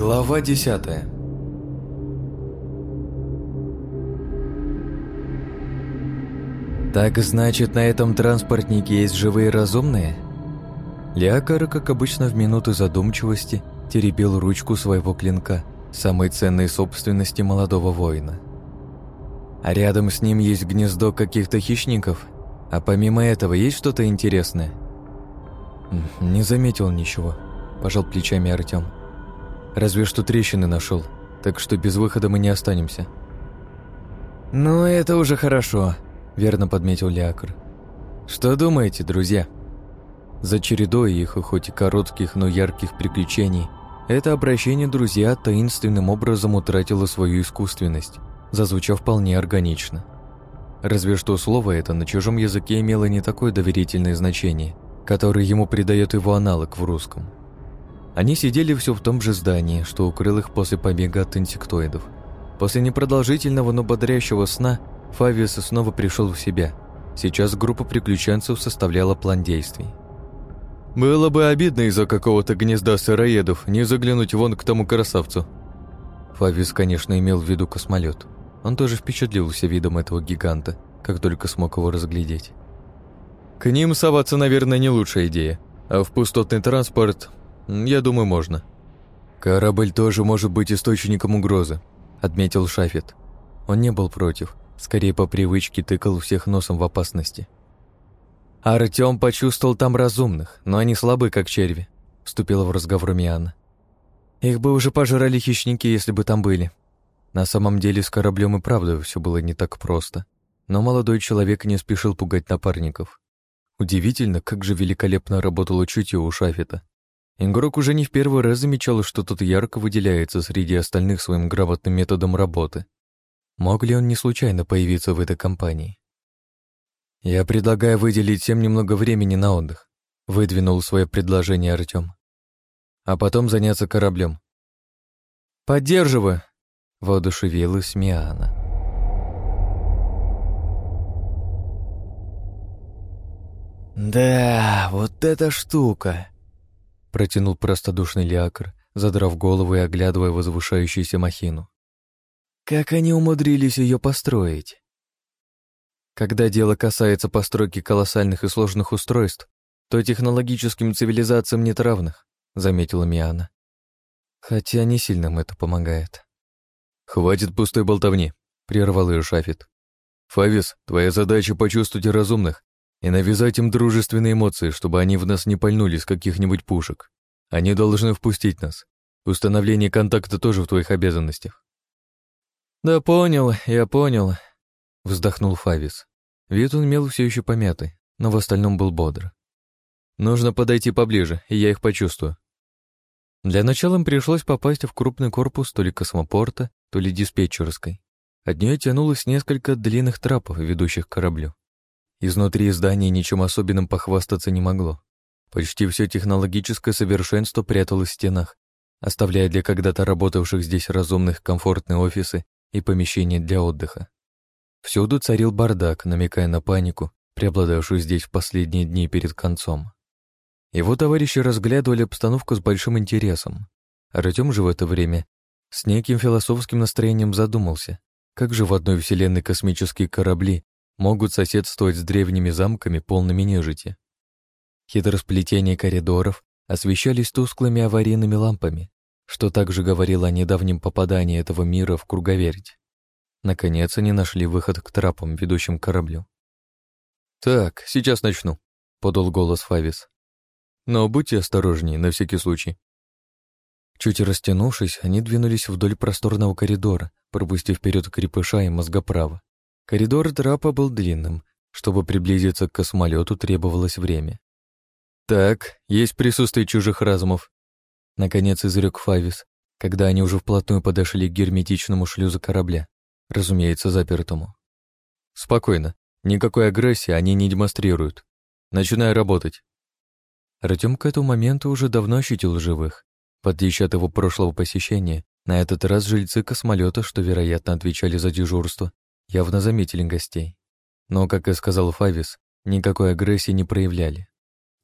Глава десятая «Так значит, на этом транспортнике есть живые разумные?» Лиакар, как обычно в минуты задумчивости, теребил ручку своего клинка, самой ценной собственности молодого воина. «А рядом с ним есть гнездо каких-то хищников? А помимо этого есть что-то интересное?» «Не заметил ничего», – пожал плечами Артем. «Разве что трещины нашел, так что без выхода мы не останемся». «Ну, это уже хорошо», – верно подметил Лиакр. «Что думаете, друзья?» За чередой их, хоть и коротких, но ярких приключений, это обращение друзья таинственным образом утратило свою искусственность, зазвучав вполне органично. Разве что слово это на чужом языке имело не такое доверительное значение, которое ему придает его аналог в русском. Они сидели все в том же здании, что укрыл их после побега от инсектоидов. После непродолжительного, но бодрящего сна Фавиус снова пришел в себя. Сейчас группа приключенцев составляла план действий. Было бы обидно из-за какого-то гнезда сыроедов не заглянуть вон к тому красавцу. Фавис, конечно, имел в виду космолет. Он тоже впечатлился видом этого гиганта, как только смог его разглядеть. К ним соваться, наверное, не лучшая идея. А в пустотный транспорт, я думаю, можно. Корабль тоже может быть источником угрозы, отметил Шафет. Он не был против, скорее по привычке тыкал всех носом в опасности. Артём почувствовал там разумных, но они слабы, как черви, вступила в разговор Миана. Их бы уже пожрали хищники, если бы там были. На самом деле с кораблем и правда все было не так просто. Но молодой человек не спешил пугать напарников. Удивительно, как же великолепно работало чутье у Шафета. Ингрок уже не в первый раз замечал, что тот ярко выделяется среди остальных своим грамотным методом работы. Мог ли он не случайно появиться в этой компании? «Я предлагаю выделить всем немного времени на отдых», — выдвинул свое предложение Артем. «А потом заняться кораблем». «Поддерживаю», — воодушевилась Миана. «Да, вот эта штука!» — протянул простодушный Лиакр, задрав голову и оглядывая возвышающуюся махину. «Как они умудрились ее построить?» Когда дело касается постройки колоссальных и сложных устройств, то технологическим цивилизациям нет равных, заметила Миана. Хотя не сильно им это помогает. Хватит пустой болтовни, прервал ее Шафит. Фавис, твоя задача почувствовать разумных и навязать им дружественные эмоции, чтобы они в нас не пальнули с каких-нибудь пушек. Они должны впустить нас. Установление контакта тоже в твоих обязанностях. Да понял, я понял, вздохнул Фавис. Вид он имел все еще помятый, но в остальном был бодр. «Нужно подойти поближе, и я их почувствую». Для начала им пришлось попасть в крупный корпус то ли космопорта, то ли диспетчерской. От нее тянулось несколько длинных трапов, ведущих к кораблю. Изнутри здания ничем особенным похвастаться не могло. Почти все технологическое совершенство пряталось в стенах, оставляя для когда-то работавших здесь разумных комфортные офисы и помещения для отдыха. Всюду царил бардак, намекая на панику, преобладавшую здесь в последние дни перед концом. Его товарищи разглядывали обстановку с большим интересом. Артем же в это время с неким философским настроением задумался, как же в одной вселенной космические корабли могут соседствовать с древними замками, полными нежити. Хитросплетения коридоров освещались тусклыми аварийными лампами, что также говорило о недавнем попадании этого мира в круговерть. Наконец они нашли выход к трапам, ведущим к кораблю. «Так, сейчас начну», — подал голос Фавис. «Но будьте осторожнее, на всякий случай». Чуть растянувшись, они двинулись вдоль просторного коридора, пропустив вперед крепыша и мозгоправа. Коридор трапа был длинным. Чтобы приблизиться к космолету, требовалось время. «Так, есть присутствие чужих разумов», — наконец изрек Фавис, когда они уже вплотную подошли к герметичному шлюзу корабля разумеется, запертому. Спокойно. Никакой агрессии они не демонстрируют. Начинаю работать. Артем к этому моменту уже давно ощутил живых. В отличие от его прошлого посещения, на этот раз жильцы космолета, что, вероятно, отвечали за дежурство, явно заметили гостей. Но, как и сказал Фавис, никакой агрессии не проявляли.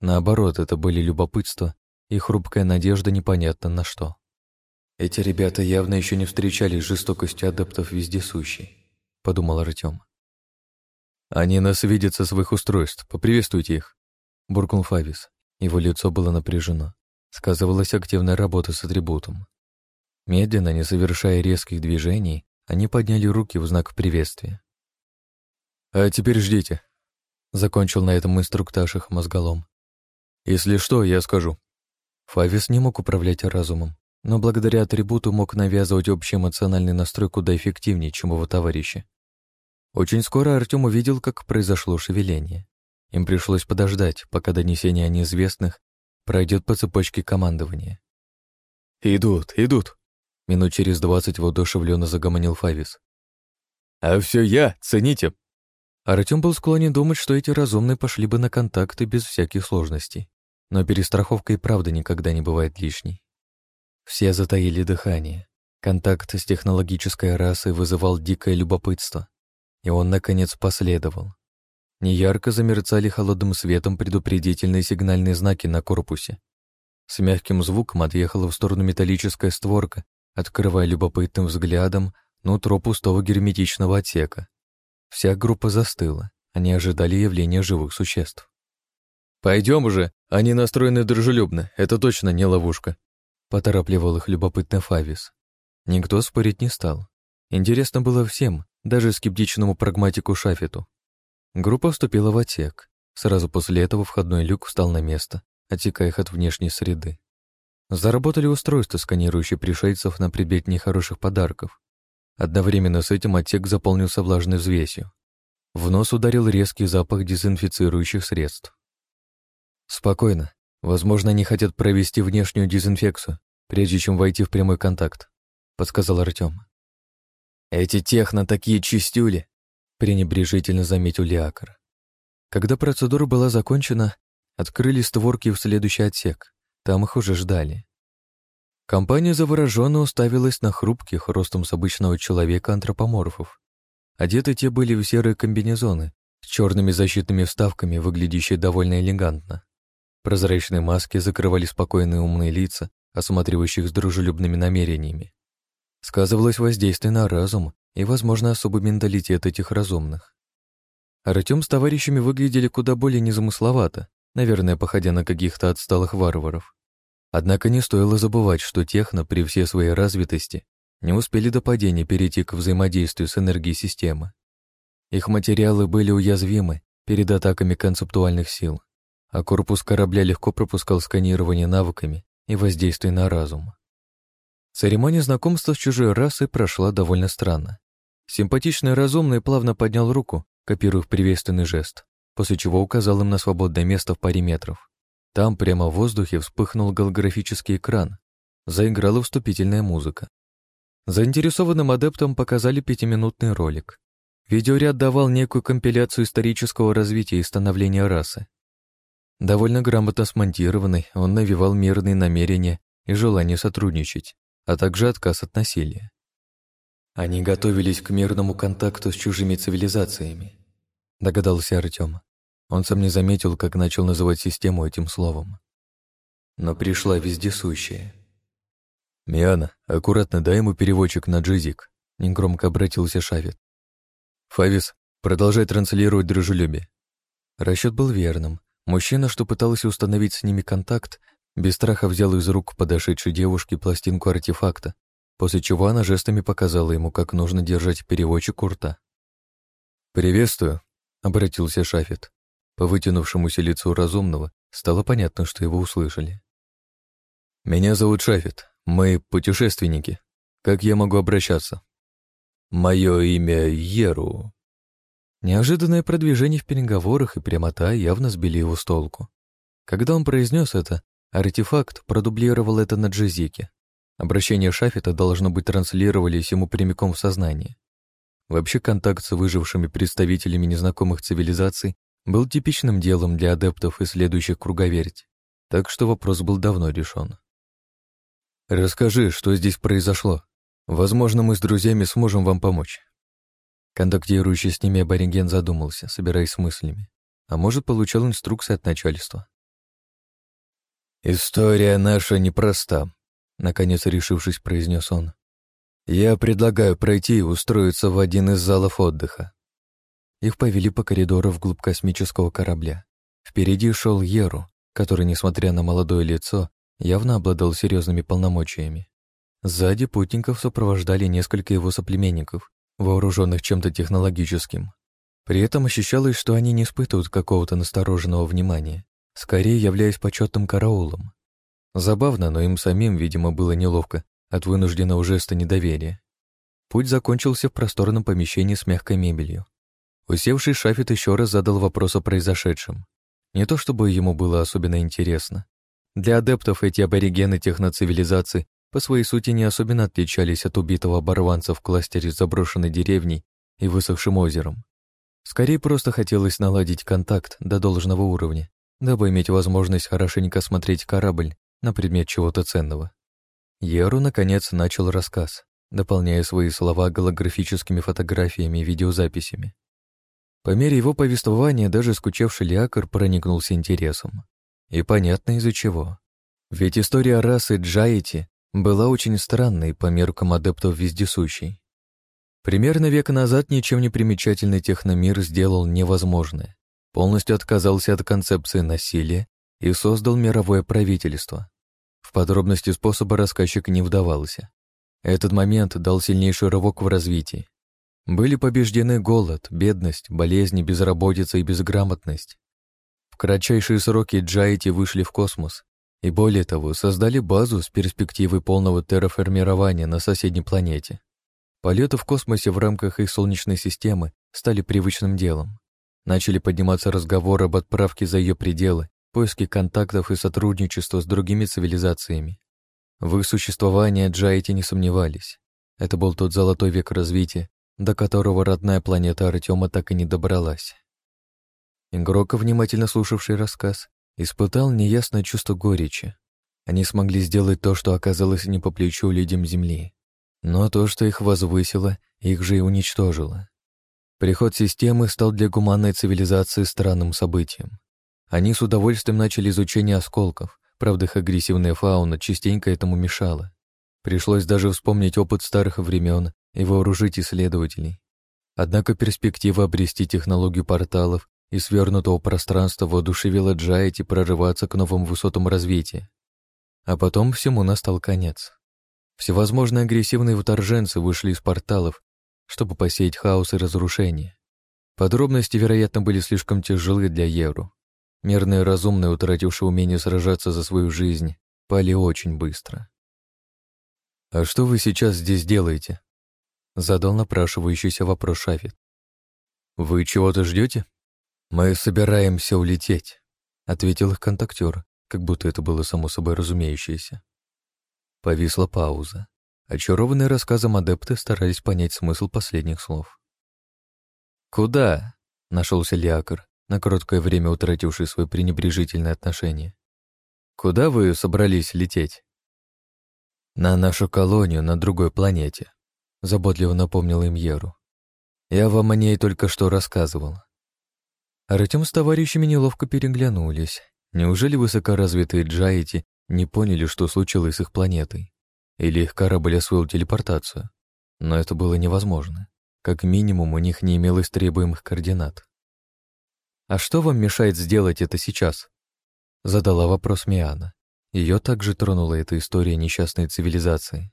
Наоборот, это были любопытство и хрупкая надежда непонятно на что. Эти ребята явно еще не встречались с жестокостью адептов вездесущей, подумал Артем. Они нас видят со своих устройств. Поприветствуйте их, буркнул Фавис. Его лицо было напряжено. Сказывалась активная работа с атрибутом. Медленно, не совершая резких движений, они подняли руки в знак приветствия. «А теперь ждите», — закончил на этом инструктаж их мозголом. «Если что, я скажу». Фавис не мог управлять разумом, но благодаря атрибуту мог навязывать общий эмоциональный настрой куда эффективнее, чем его товарищи. Очень скоро Артем увидел, как произошло шевеление. Им пришлось подождать, пока донесение о неизвестных пройдет по цепочке командования. «Идут, идут!» Минут через двадцать воодушевленно загомонил Фавис. «А все я, цените!» Артем был склонен думать, что эти разумные пошли бы на контакты без всяких сложностей. Но перестраховка и правда никогда не бывает лишней. Все затаили дыхание. Контакт с технологической расой вызывал дикое любопытство. И он, наконец, последовал. Неярко замерцали холодным светом предупредительные сигнальные знаки на корпусе. С мягким звуком отъехала в сторону металлическая створка, открывая любопытным взглядом нутро пустого герметичного отсека. Вся группа застыла, они ожидали явления живых существ. «Пойдем уже, они настроены дружелюбно, это точно не ловушка», поторапливал их любопытный Фавис. Никто спорить не стал. Интересно было всем, даже скептичному прагматику Шафету. Группа вступила в отсек. Сразу после этого входной люк встал на место, отсекая их от внешней среды. Заработали устройства, сканирующие пришельцев на предмет нехороших подарков. Одновременно с этим отсек заполнился влажной взвесью. В нос ударил резкий запах дезинфицирующих средств. «Спокойно. Возможно, они хотят провести внешнюю дезинфекцию, прежде чем войти в прямой контакт», — подсказал Артем. «Эти техно такие чистюли!» — пренебрежительно заметил Лиакар. Когда процедура была закончена, открыли створки в следующий отсек. Там их уже ждали. Компания завороженно уставилась на хрупких, ростом с обычного человека антропоморфов. Одеты те были в серые комбинезоны с черными защитными вставками, выглядящие довольно элегантно. Прозрачные маски закрывали спокойные умные лица, осматривающих с дружелюбными намерениями. Сказывалось воздействие на разум и, возможно, особый менталитет этих разумных. Артем с товарищами выглядели куда более незамысловато, наверное, походя на каких-то отсталых варваров. Однако не стоило забывать, что техно при всей своей развитости не успели до падения перейти к взаимодействию с энергией системы. Их материалы были уязвимы перед атаками концептуальных сил, а корпус корабля легко пропускал сканирование навыками и воздействие на разум. Церемония знакомства с чужой расой прошла довольно странно. Симпатичный разумный плавно поднял руку, копируя приветственный жест, после чего указал им на свободное место в паре метров. Там прямо в воздухе вспыхнул голографический экран. Заиграла вступительная музыка. Заинтересованным адептам показали пятиминутный ролик. Видеоряд давал некую компиляцию исторического развития и становления расы. Довольно грамотно смонтированный, он навевал мирные намерения и желание сотрудничать, а также отказ от насилия. Они готовились к мирному контакту с чужими цивилизациями, догадался Артем. Он сам не заметил, как начал называть систему этим словом. Но пришла вездесущая. «Миана, аккуратно дай ему переводчик на джизик», — негромко обратился Шавит. «Фавис, продолжай транслировать дружелюбие». Расчет был верным. Мужчина, что пытался установить с ними контакт, без страха взял из рук подошедшей девушки пластинку артефакта, после чего она жестами показала ему, как нужно держать переводчик у рта. «Приветствую», — обратился Шафет. По вытянувшемуся лицу разумного стало понятно, что его услышали. «Меня зовут Шафет. Мы путешественники. Как я могу обращаться?» «Мое имя Еру». Неожиданное продвижение в переговорах и прямота явно сбили его с толку. Когда он произнес это, артефакт продублировал это на джезике. Обращение Шафета должно быть транслировались ему прямиком в сознание. Вообще контакт с выжившими представителями незнакомых цивилизаций был типичным делом для адептов, исследующих круговерть, так что вопрос был давно решен. «Расскажи, что здесь произошло. Возможно, мы с друзьями сможем вам помочь». Контактирующий с ними абориген задумался, собираясь с мыслями, а может, получал инструкции от начальства. «История наша непроста», наконец решившись, произнес он. «Я предлагаю пройти и устроиться в один из залов отдыха». Их повели по коридору вглубь космического корабля. Впереди шел Еру, который, несмотря на молодое лицо, явно обладал серьезными полномочиями. Сзади путников сопровождали несколько его соплеменников, вооруженных чем-то технологическим. При этом ощущалось, что они не испытывают какого-то настороженного внимания, скорее являясь почетным караулом. Забавно, но им самим, видимо, было неловко от вынужденного жеста недоверия. Путь закончился в просторном помещении с мягкой мебелью. Усевший Шафет еще раз задал вопрос о произошедшем. Не то чтобы ему было особенно интересно. Для адептов эти аборигены техноцивилизации по своей сути не особенно отличались от убитого оборванца в кластере заброшенной деревней и высохшим озером. Скорее просто хотелось наладить контакт до должного уровня, дабы иметь возможность хорошенько осмотреть корабль на предмет чего-то ценного. Еру, наконец, начал рассказ, дополняя свои слова голографическими фотографиями и видеозаписями. По мере его повествования даже скучавший Лиакар проникнулся интересом. И понятно из-за чего. Ведь история расы Джаити была очень странной по меркам адептов вездесущей. Примерно век назад ничем не примечательный техномир сделал невозможное. Полностью отказался от концепции насилия и создал мировое правительство. В подробности способа рассказчик не вдавался. Этот момент дал сильнейший рывок в развитии. Были побеждены голод, бедность, болезни, безработица и безграмотность. В кратчайшие сроки Джайти вышли в космос и, более того, создали базу с перспективой полного терраформирования на соседней планете. Полеты в космосе в рамках их Солнечной системы стали привычным делом. Начали подниматься разговоры об отправке за ее пределы, поиске контактов и сотрудничества с другими цивилизациями. В их существовании Джайти не сомневались. Это был тот золотой век развития, до которого родная планета Артема так и не добралась. Ингрока, внимательно слушавший рассказ, испытал неясное чувство горечи. Они смогли сделать то, что оказалось не по плечу людям Земли. Но то, что их возвысило, их же и уничтожило. Приход системы стал для гуманной цивилизации странным событием. Они с удовольствием начали изучение осколков, правда их агрессивная фауна частенько этому мешала. Пришлось даже вспомнить опыт старых времен и вооружить исследователей. Однако перспектива обрести технологию порталов и свернутого пространства воодушевила Джайти прорываться к новым высотам развития. А потом всему настал конец. Всевозможные агрессивные вторженцы вышли из порталов, чтобы посеять хаос и разрушение. Подробности, вероятно, были слишком тяжелы для Евру. Мирные разумные, утратившие умение сражаться за свою жизнь, пали очень быстро. «А что вы сейчас здесь делаете?» Задал напрашивающийся вопрос Шафет. «Вы чего-то ждете?» «Мы собираемся улететь», — ответил их контактер, как будто это было само собой разумеющееся. Повисла пауза. Очарованные рассказом адепты старались понять смысл последних слов. «Куда?» — нашелся Лиакар, на короткое время утративший свое пренебрежительное отношение. «Куда вы собрались лететь?» «На нашу колонию на другой планете», заботливо напомнил им Еру. Я вам о ней только что рассказывал. Артем с товарищами неловко переглянулись. Неужели высокоразвитые джайти не поняли, что случилось с их планетой? Или их корабль освоил телепортацию? Но это было невозможно. Как минимум, у них не имелось требуемых координат. «А что вам мешает сделать это сейчас?» Задала вопрос Миана. Ее также тронула эта история несчастной цивилизации.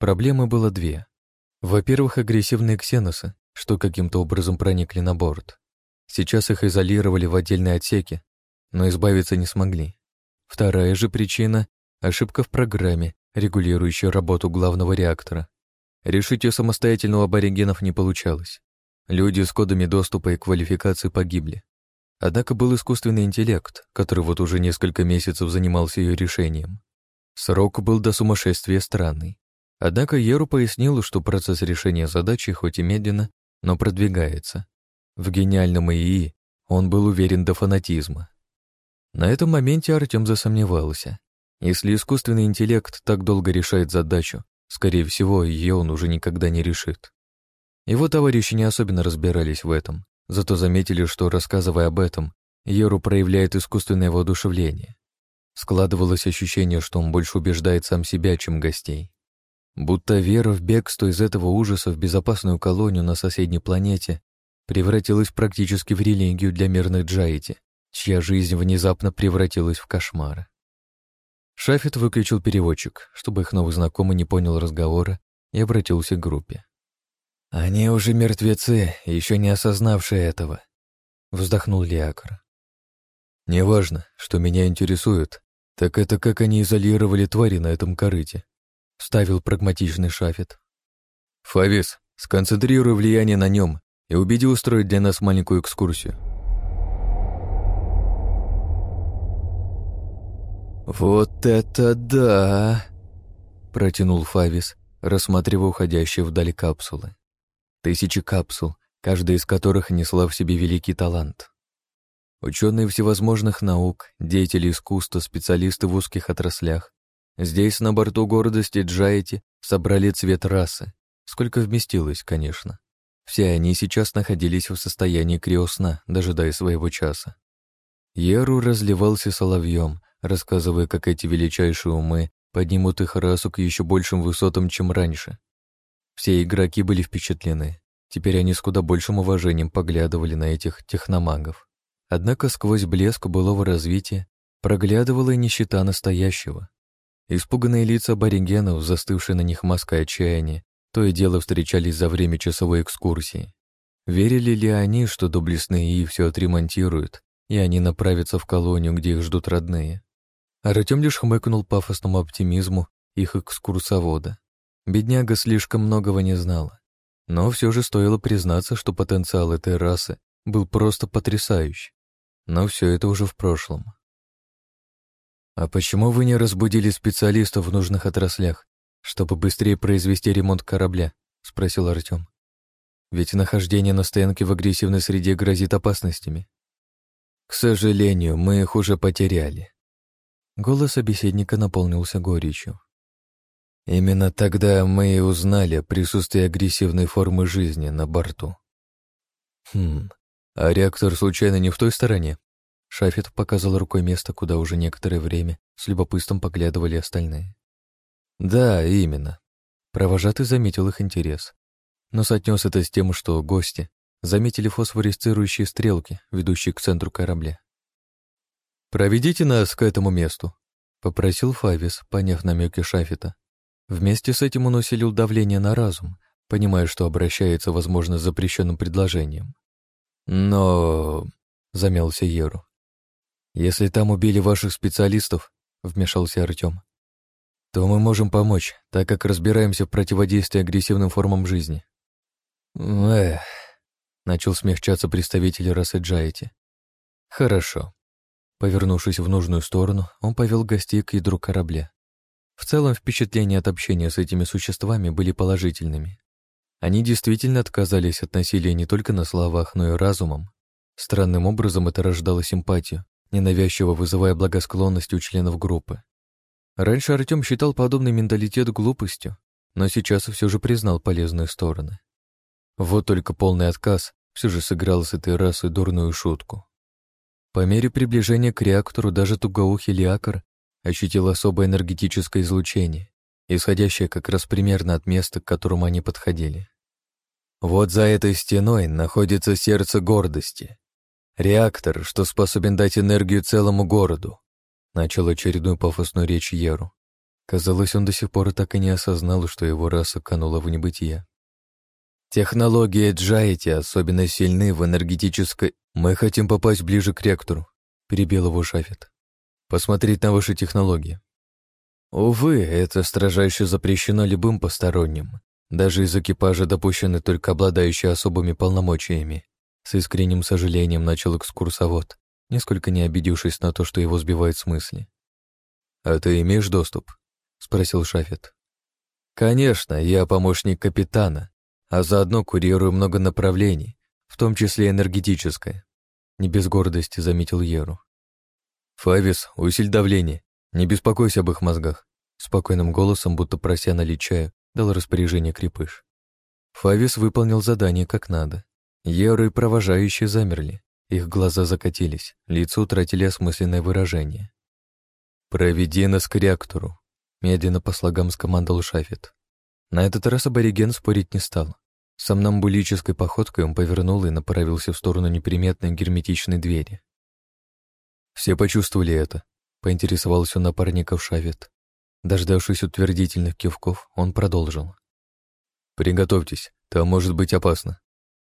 Проблемы было две. Во-первых, агрессивные ксеносы, что каким-то образом проникли на борт. Сейчас их изолировали в отдельные отсеки, но избавиться не смогли. Вторая же причина — ошибка в программе, регулирующей работу главного реактора. Решить ее самостоятельно у аборигенов не получалось. Люди с кодами доступа и квалификации погибли. Однако был искусственный интеллект, который вот уже несколько месяцев занимался ее решением. Срок был до сумасшествия странный. Однако Еру пояснил, что процесс решения задачи хоть и медленно, но продвигается. В гениальном ИИ он был уверен до фанатизма. На этом моменте Артем засомневался. Если искусственный интеллект так долго решает задачу, скорее всего, ее он уже никогда не решит. Его товарищи не особенно разбирались в этом, зато заметили, что, рассказывая об этом, Еру проявляет искусственное воодушевление. Складывалось ощущение, что он больше убеждает сам себя, чем гостей. Будто вера в бегство из этого ужаса в безопасную колонию на соседней планете превратилась практически в религию для мирных джаити, чья жизнь внезапно превратилась в кошмар. Шафет выключил переводчик, чтобы их новый знакомый не понял разговора и обратился к группе. «Они уже мертвецы, еще не осознавшие этого», — вздохнул Лиакр. «Неважно, что меня интересует, так это как они изолировали твари на этом корыте», — ставил прагматичный Шафет. «Фавис, сконцентрируй влияние на нем и убеди устроить для нас маленькую экскурсию». «Вот это да!» — протянул Фавис, рассматривая уходящие вдаль капсулы. Тысячи капсул, каждая из которых несла в себе великий талант. Ученые всевозможных наук, деятели искусства, специалисты в узких отраслях. Здесь, на борту гордости Джайти, собрали цвет расы. Сколько вместилось, конечно. Все они сейчас находились в состоянии криосна, дожидая своего часа. Еру разливался соловьем, рассказывая, как эти величайшие умы поднимут их расу к еще большим высотам, чем раньше. Все игроки были впечатлены. Теперь они с куда большим уважением поглядывали на этих техномагов. Однако сквозь блеск былого развития проглядывала и нищета настоящего. Испуганные лица аборигенов, застывшие на них маской отчаяния, то и дело встречались за время часовой экскурсии. Верили ли они, что доблестные И все отремонтируют, и они направятся в колонию, где их ждут родные? Артем лишь хмыкнул пафосному оптимизму их экскурсовода. Бедняга слишком многого не знала. Но все же стоило признаться, что потенциал этой расы был просто потрясающий. Но все это уже в прошлом. «А почему вы не разбудили специалистов в нужных отраслях, чтобы быстрее произвести ремонт корабля?» — спросил Артем. «Ведь нахождение на стоянке в агрессивной среде грозит опасностями». «К сожалению, мы их уже потеряли». Голос собеседника наполнился горечью. Именно тогда мы и узнали о присутствии агрессивной формы жизни на борту. Хм, а реактор случайно не в той стороне? Шафет показал рукой место, куда уже некоторое время с любопытством поглядывали остальные. Да, именно. Провожатый заметил их интерес, но соотнес это с тем, что гости заметили фосфорисцирующие стрелки, ведущие к центру корабля. «Проведите нас к этому месту», — попросил Фавис, поняв намеки Шафета. Вместе с этим он усилил давление на разум, понимая, что обращается, возможно, с запрещенным предложением. «Но...» — замялся Еру. «Если там убили ваших специалистов», — вмешался Артем, «то мы можем помочь, так как разбираемся в противодействии агрессивным формам жизни». «Эх...» — начал смягчаться представитель расы Джайти. «Хорошо». Повернувшись в нужную сторону, он повел гостей к ядру корабля. В целом впечатления от общения с этими существами были положительными. Они действительно отказались от насилия не только на словах, но и разумом. Странным образом это рождало симпатию, ненавязчиво вызывая благосклонность у членов группы. Раньше Артем считал подобный менталитет глупостью, но сейчас все же признал полезные стороны. Вот только полный отказ все же сыграл с этой расой дурную шутку. По мере приближения к реактору даже тугоухий Лиакар ощутил особое энергетическое излучение, исходящее как раз примерно от места, к которому они подходили. Вот за этой стеной находится сердце гордости. Реактор, что способен дать энергию целому городу. Начал очередную пафосную речь Еру. Казалось, он до сих пор так и не осознал, что его раса канула в небытие. Технологии Джайти особенно сильны в энергетической... Мы хотим попасть ближе к реактору, перебил его Шафет посмотреть на ваши технологии. Увы, это строжайше запрещено любым посторонним. Даже из экипажа допущены только обладающие особыми полномочиями. С искренним сожалением начал экскурсовод, несколько не обидевшись на то, что его сбивает с мысли. «А ты имеешь доступ?» — спросил Шафет. «Конечно, я помощник капитана, а заодно курирую много направлений, в том числе энергетическое», — не без гордости заметил Еру. «Фавис, усиль давление. Не беспокойся об их мозгах». Спокойным голосом, будто прося налить чаю, дал распоряжение крепыш. Фавис выполнил задание как надо. Еры и провожающие замерли. Их глаза закатились, лица утратили осмысленное выражение. «Проведи нас к реактору», — медленно по слогам скомандовал Шафет. На этот раз абориген спорить не стал. Сомнамбулической походкой он повернул и направился в сторону неприметной герметичной двери. Все почувствовали это, поинтересовался у напарников Шавет. Дождавшись утвердительных кивков, он продолжил. «Приготовьтесь, там может быть опасно».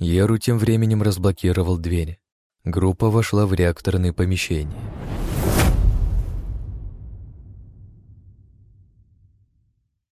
Еру тем временем разблокировал двери. Группа вошла в реакторные помещения.